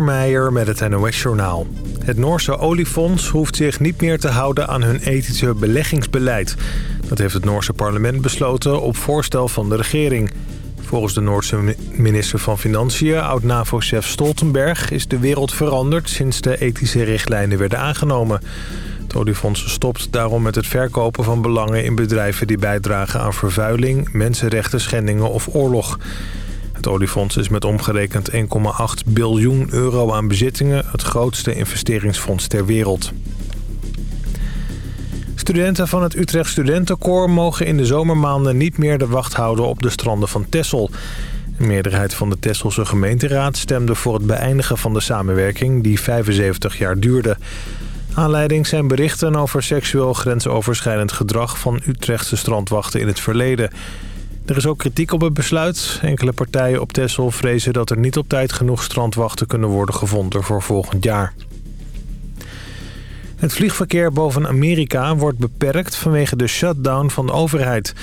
Meijer met het NOS-journaal. Het Noorse oliefonds hoeft zich niet meer te houden aan hun ethische beleggingsbeleid. Dat heeft het Noorse parlement besloten op voorstel van de regering. Volgens de Noorse minister van Financiën, oud-NAVO-chef Stoltenberg... is de wereld veranderd sinds de ethische richtlijnen werden aangenomen. Het oliefonds stopt daarom met het verkopen van belangen in bedrijven... die bijdragen aan vervuiling, mensenrechten schendingen of oorlog... Het oliefonds is met omgerekend 1,8 biljoen euro aan bezittingen... het grootste investeringsfonds ter wereld. Studenten van het Utrecht Studentenkoor mogen in de zomermaanden niet meer de wacht houden op de stranden van Texel. Een meerderheid van de Tesselse gemeenteraad stemde voor het beëindigen van de samenwerking die 75 jaar duurde. Aanleiding zijn berichten over seksueel grensoverschrijdend gedrag van Utrechtse strandwachten in het verleden. Er is ook kritiek op het besluit. Enkele partijen op Texel vrezen dat er niet op tijd genoeg strandwachten kunnen worden gevonden voor volgend jaar. Het vliegverkeer boven Amerika wordt beperkt vanwege de shutdown van de overheid.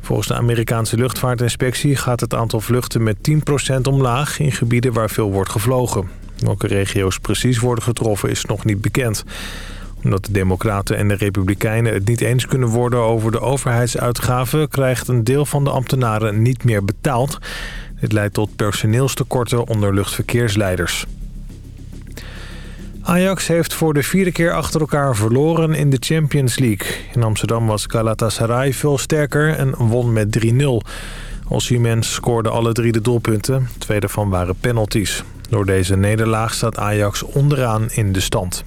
Volgens de Amerikaanse luchtvaartinspectie gaat het aantal vluchten met 10% omlaag in gebieden waar veel wordt gevlogen. Welke regio's precies worden getroffen is nog niet bekend omdat de Democraten en de Republikeinen het niet eens kunnen worden over de overheidsuitgaven... krijgt een deel van de ambtenaren niet meer betaald. Dit leidt tot personeelstekorten onder luchtverkeersleiders. Ajax heeft voor de vierde keer achter elkaar verloren in de Champions League. In Amsterdam was Galatasaray veel sterker en won met 3-0. Osimhen scoorde alle drie de doelpunten. Twee daarvan waren penalties. Door deze nederlaag staat Ajax onderaan in de stand.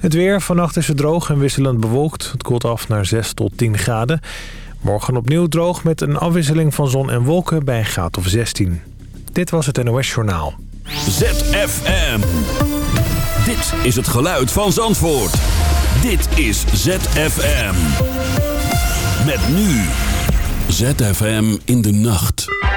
Het weer. Vannacht is het droog en wisselend bewolkt. Het koelt af naar 6 tot 10 graden. Morgen opnieuw droog met een afwisseling van zon en wolken bij een graad of 16. Dit was het NOS Journaal. ZFM. Dit is het geluid van Zandvoort. Dit is ZFM. Met nu. ZFM in de nacht.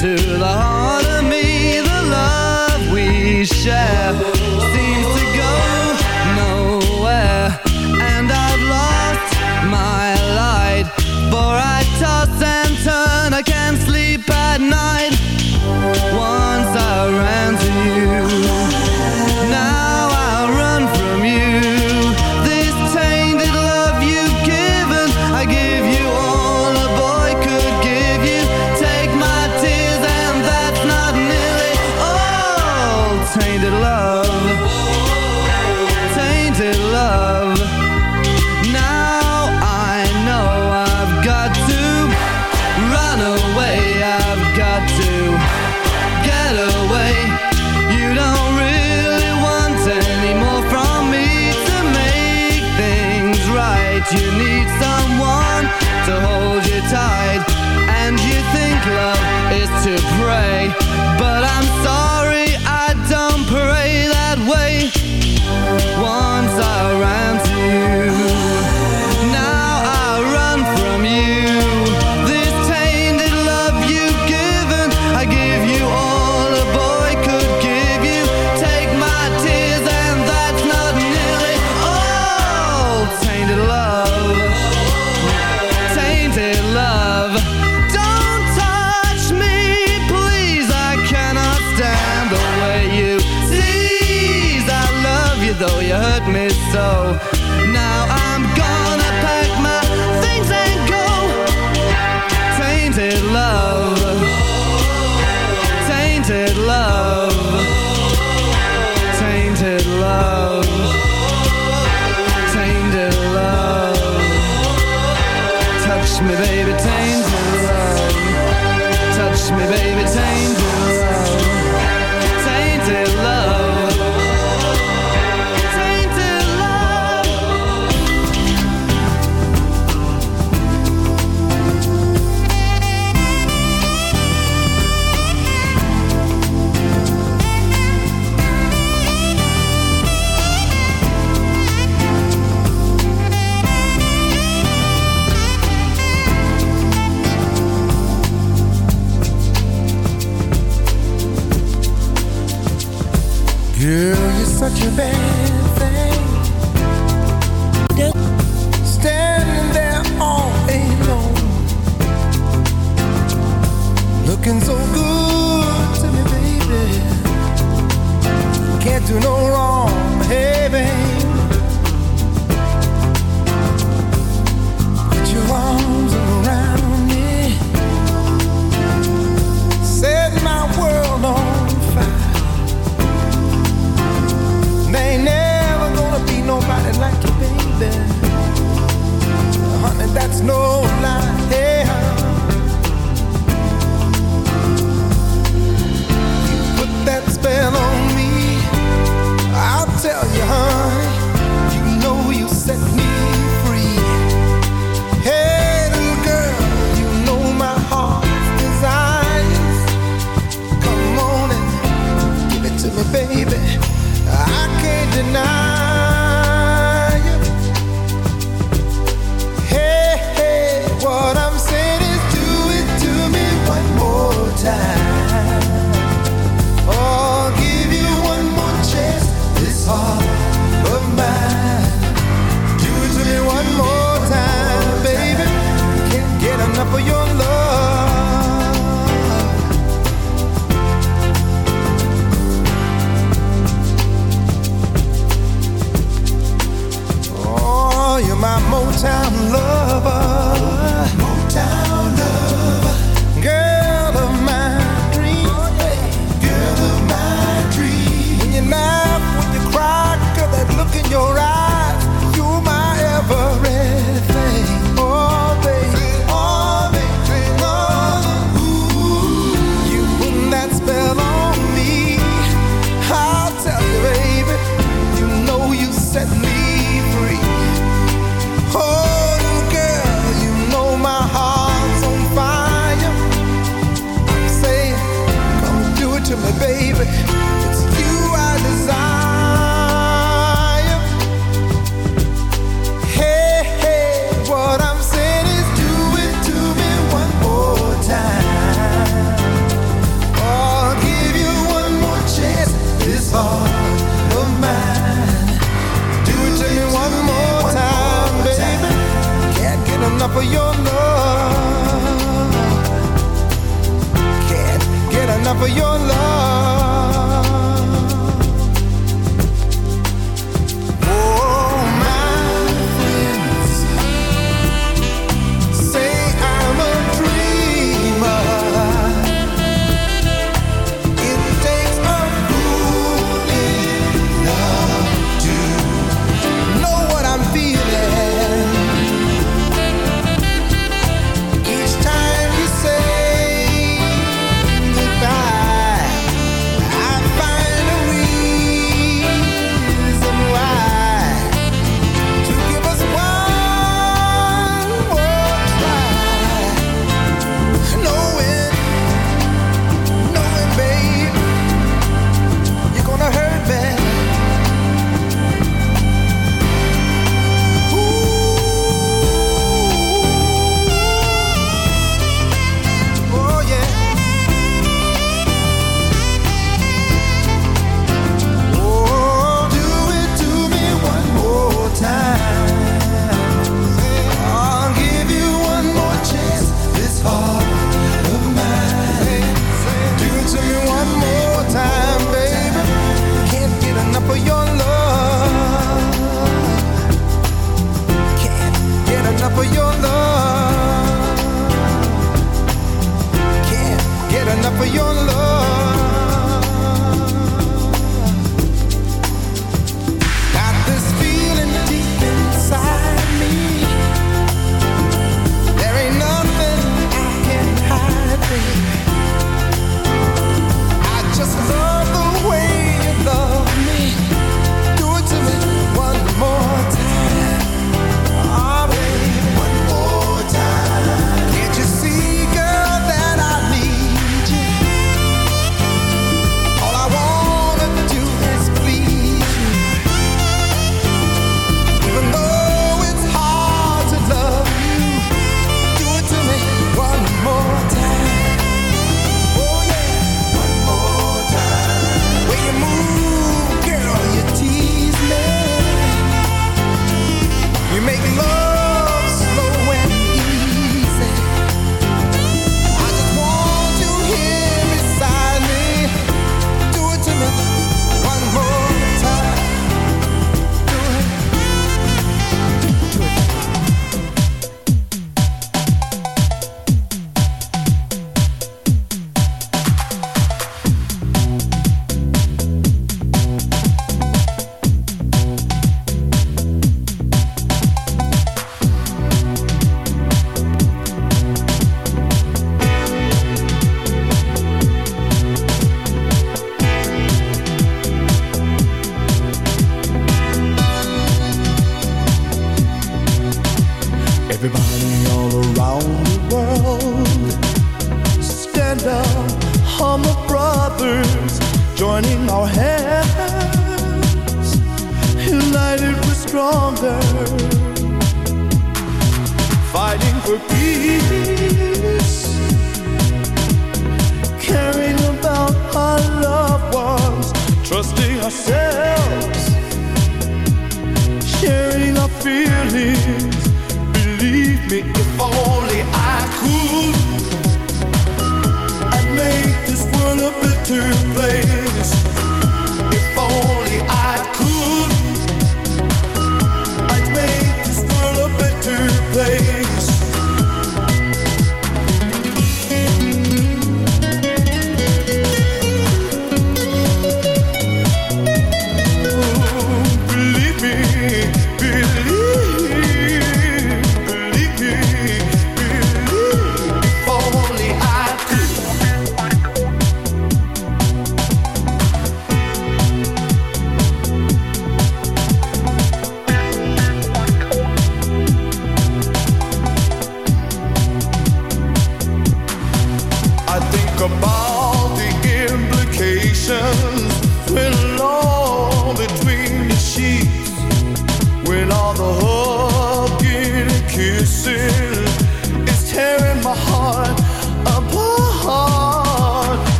Into the heart of me. The love we share ain't never gonna be nobody like you, baby. Honey, that's no lie. Hey.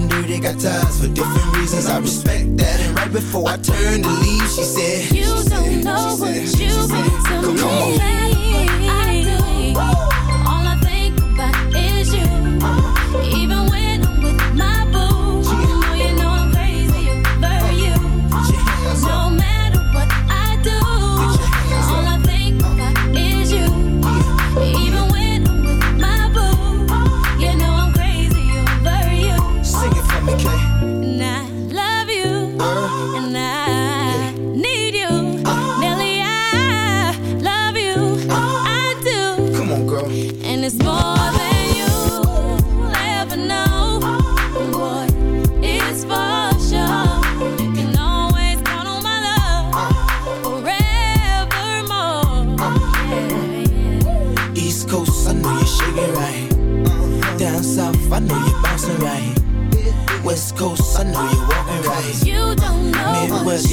and dirty, got ties for different reasons. I respect that. And right before I turned to leave, she said, You don't know what you want to me. I do.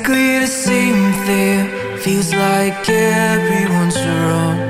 Exactly the same thing Feels like everyone's wrong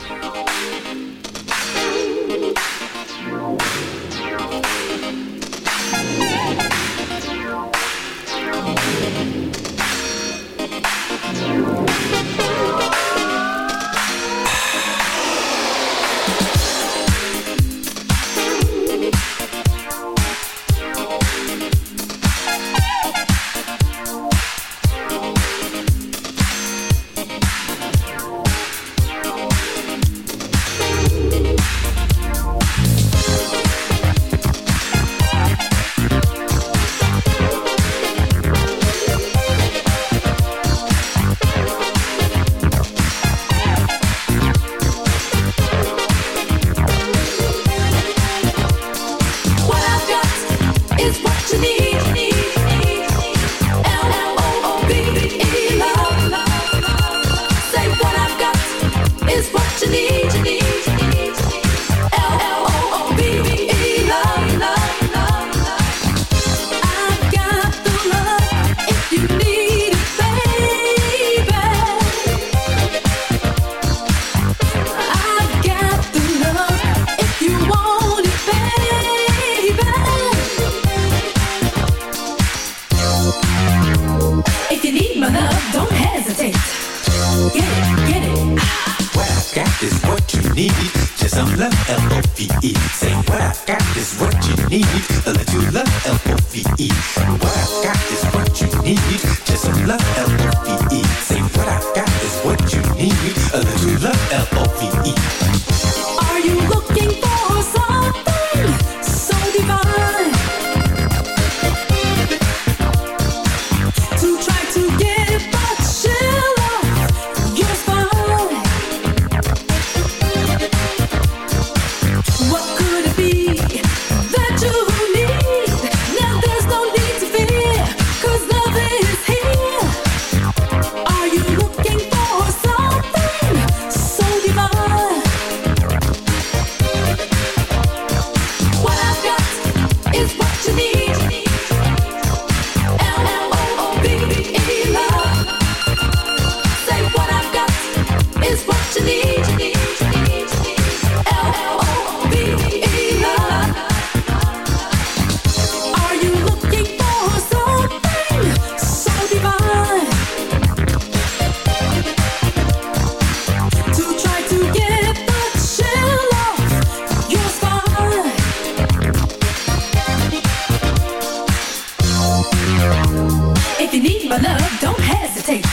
my love, don't hesitate.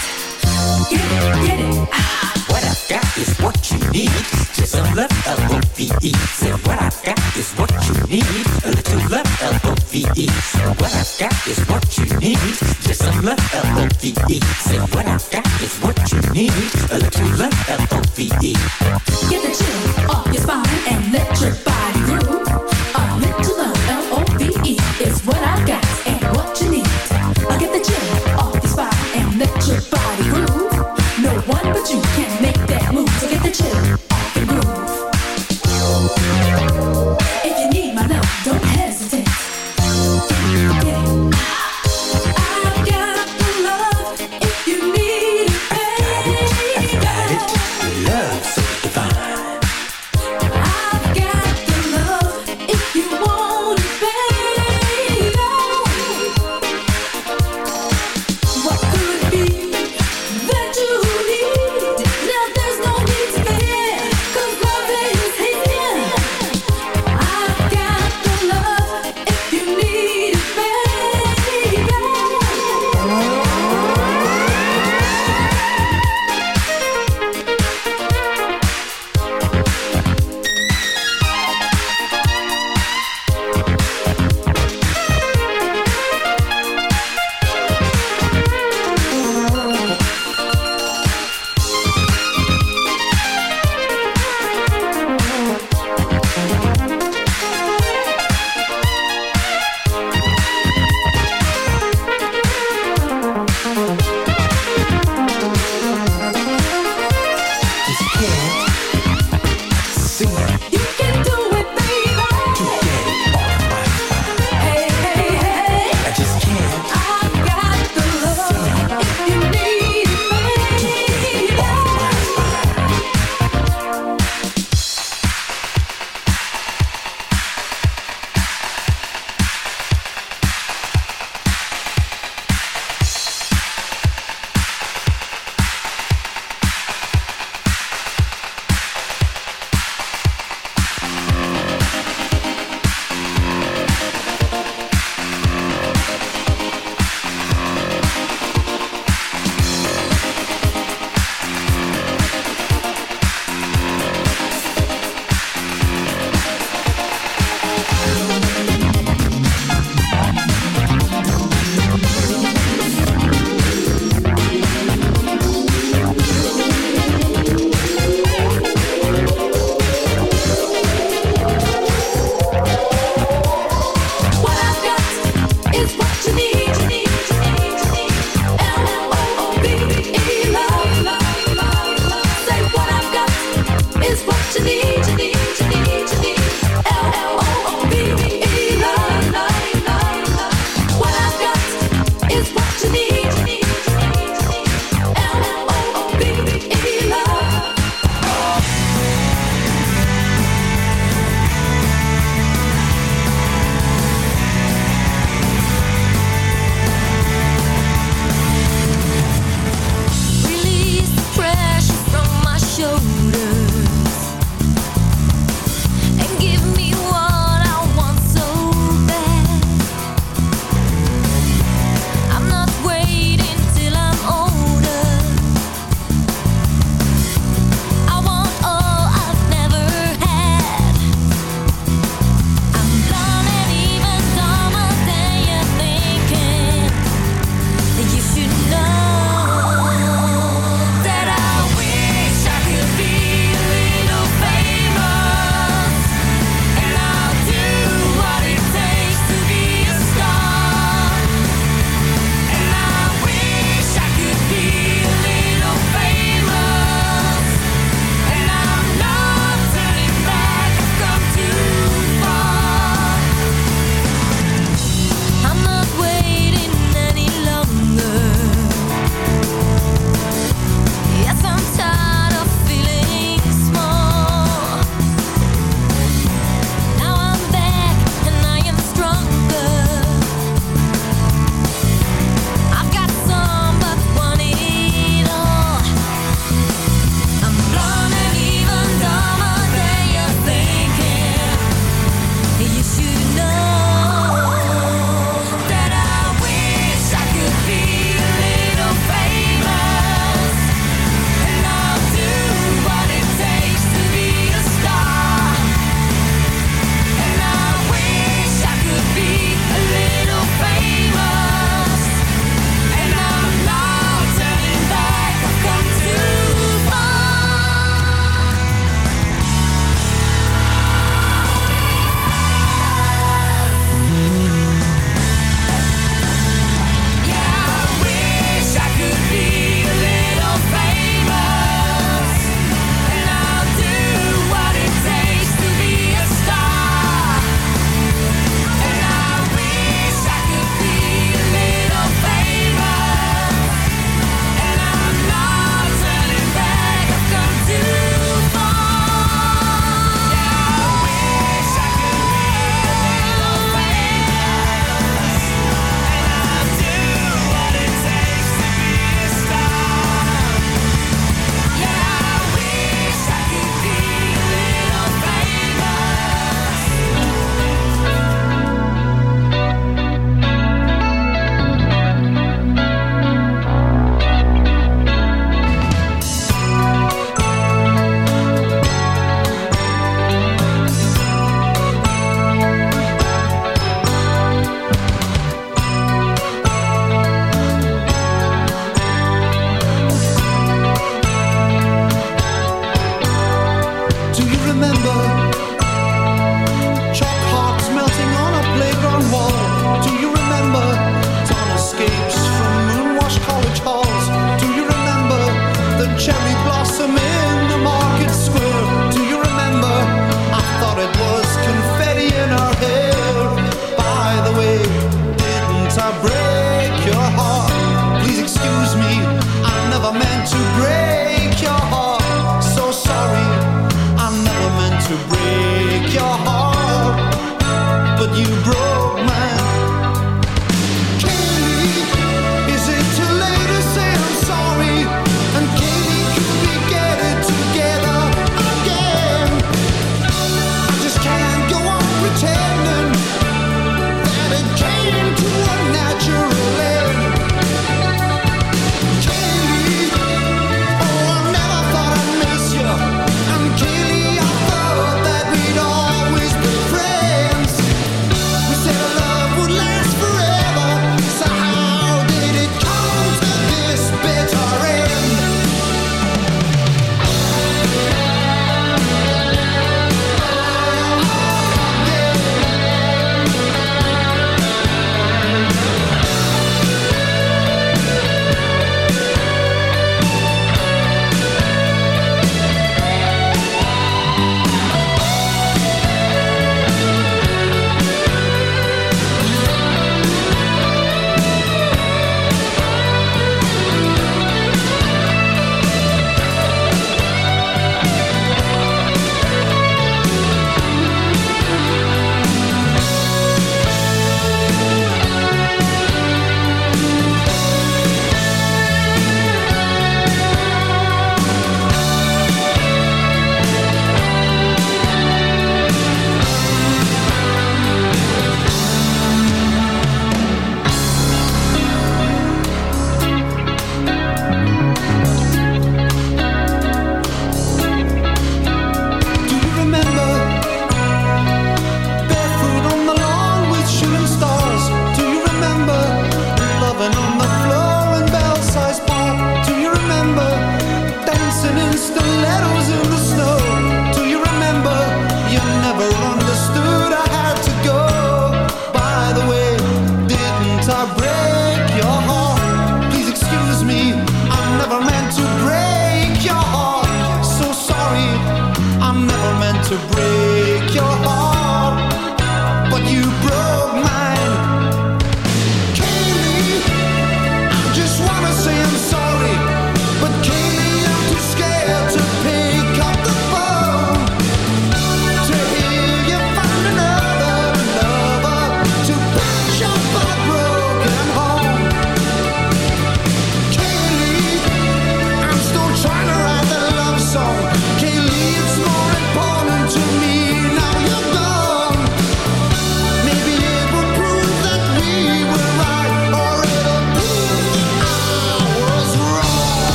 Get it, get it. Ah, what I've got is what you need. Just a some love, L-O-V-E. Say what I've got is what you need. A little love, L-O-V-E. Say what I've got is what you need. Just some love, L-O-V-E. Say what I've got is what you need. A little love, L-O-V-E. Get the chill off your spine and let your body groove. A little you can.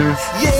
Yeah.